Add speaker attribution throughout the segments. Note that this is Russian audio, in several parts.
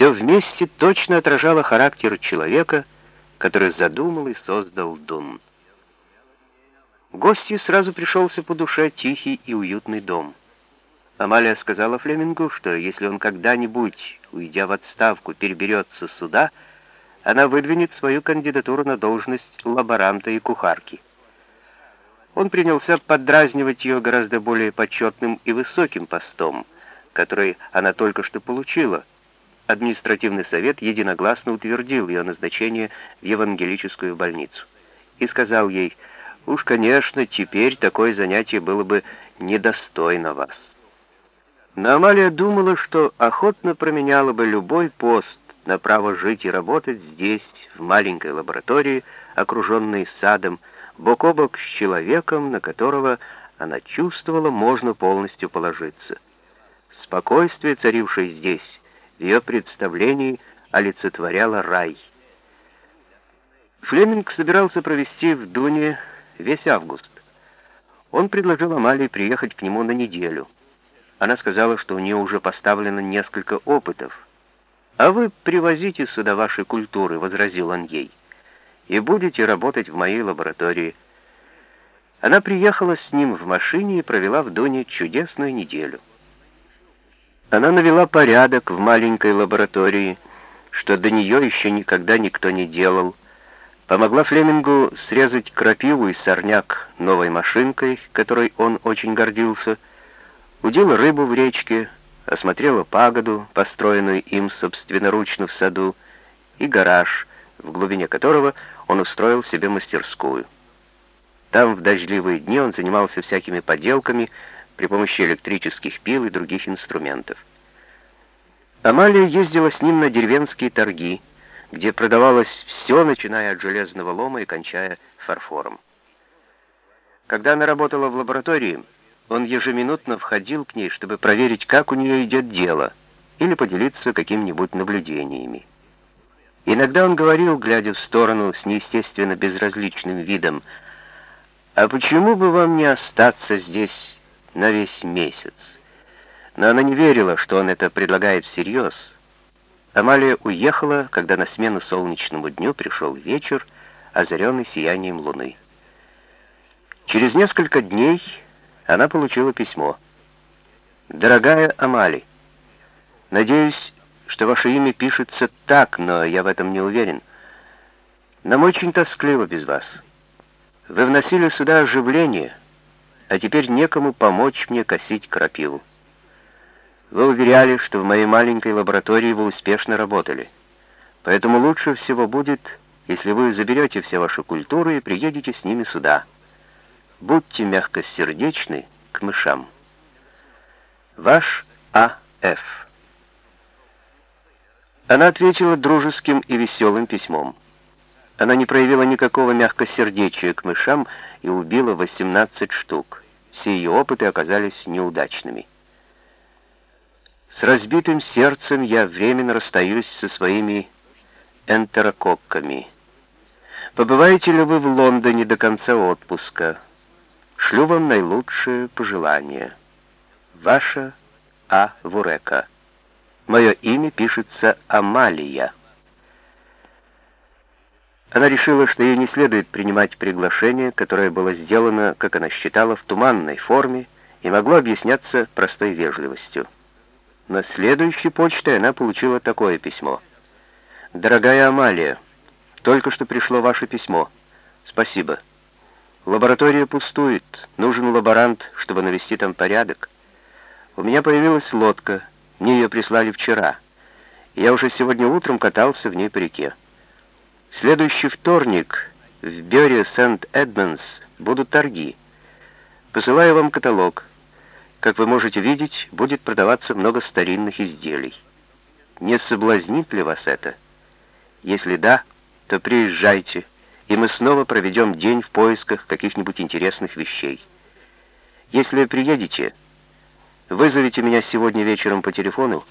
Speaker 1: Все вместе точно отражало характер человека, который задумал и создал дом. Гостю сразу пришелся по душе тихий и уютный дом. Амалия сказала Флемингу, что если он когда-нибудь, уйдя в отставку, переберется сюда, она выдвинет свою кандидатуру на должность лаборанта и кухарки. Он принялся поддразнивать ее гораздо более почетным и высоким постом, который она только что получила. Административный совет единогласно утвердил ее назначение в евангелическую больницу и сказал ей, «Уж, конечно, теперь такое занятие было бы недостойно вас». Но Амалия думала, что охотно променяла бы любой пост на право жить и работать здесь, в маленькой лаборатории, окруженной садом, бок о бок с человеком, на которого она чувствовала, можно полностью положиться. Спокойствие, царившее здесь, ее представлении олицетворяло рай. Флеминг собирался провести в Дуне весь август. Он предложил Амалии приехать к нему на неделю. Она сказала, что у нее уже поставлено несколько опытов. «А вы привозите сюда ваши культуры», — возразил он ей и будете работать в моей лаборатории». Она приехала с ним в машине и провела в Доне чудесную неделю. Она навела порядок в маленькой лаборатории, что до нее еще никогда никто не делал, помогла Флемингу срезать крапиву и сорняк новой машинкой, которой он очень гордился, удила рыбу в речке, осмотрела пагоду, построенную им собственноручно в саду, и гараж, в глубине которого он устроил себе мастерскую. Там в дождливые дни он занимался всякими поделками при помощи электрических пил и других инструментов. Амалия ездила с ним на деревенские торги, где продавалось все, начиная от железного лома и кончая фарфором. Когда она работала в лаборатории, он ежеминутно входил к ней, чтобы проверить, как у нее идет дело, или поделиться какими-нибудь наблюдениями. Иногда он говорил, глядя в сторону с неестественно безразличным видом, «А почему бы вам не остаться здесь на весь месяц?» Но она не верила, что он это предлагает всерьез. Амалия уехала, когда на смену солнечному дню пришел вечер, озаренный сиянием луны. Через несколько дней она получила письмо. «Дорогая Амали, надеюсь, что ваше имя пишется так, но я в этом не уверен. Нам очень тоскливо без вас. Вы вносили сюда оживление, а теперь некому помочь мне косить крапиву. Вы уверяли, что в моей маленькой лаборатории вы успешно работали. Поэтому лучше всего будет, если вы заберете все ваши культуры и приедете с ними сюда. Будьте мягкосердечны к мышам. Ваш А.Ф. Она ответила дружеским и веселым письмом. Она не проявила никакого мягкосердечия к мышам и убила 18 штук. Все ее опыты оказались неудачными. С разбитым сердцем я временно расстаюсь со своими энтерококками. Побываете ли вы в Лондоне до конца отпуска? Шлю вам наилучшие пожелания. Ваша А. Вурека. Мое имя пишется Амалия. Она решила, что ей не следует принимать приглашение, которое было сделано, как она считала, в туманной форме и могло объясняться простой вежливостью. На следующей почте она получила такое письмо. «Дорогая Амалия, только что пришло ваше письмо. Спасибо. Лаборатория пустует. Нужен лаборант, чтобы навести там порядок. У меня появилась лодка, мне ее прислали вчера. Я уже сегодня утром катался в ней по реке. Следующий вторник в Бёре Сент-Эдмонс будут торги. Посылаю вам каталог. Как вы можете видеть, будет продаваться много старинных изделий. Не соблазнит ли вас это? Если да, то приезжайте, и мы снова проведем день в поисках каких-нибудь интересных вещей. Если приедете, Вызовите меня сегодня вечером по телефону,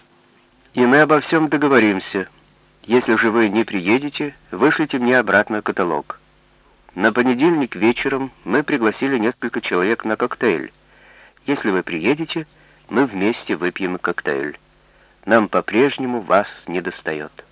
Speaker 1: и мы обо всем договоримся. Если же вы не приедете, вышлите мне обратно каталог. На понедельник вечером мы пригласили несколько человек на коктейль. Если вы приедете, мы вместе выпьем коктейль. нам по-прежнему вас недостает».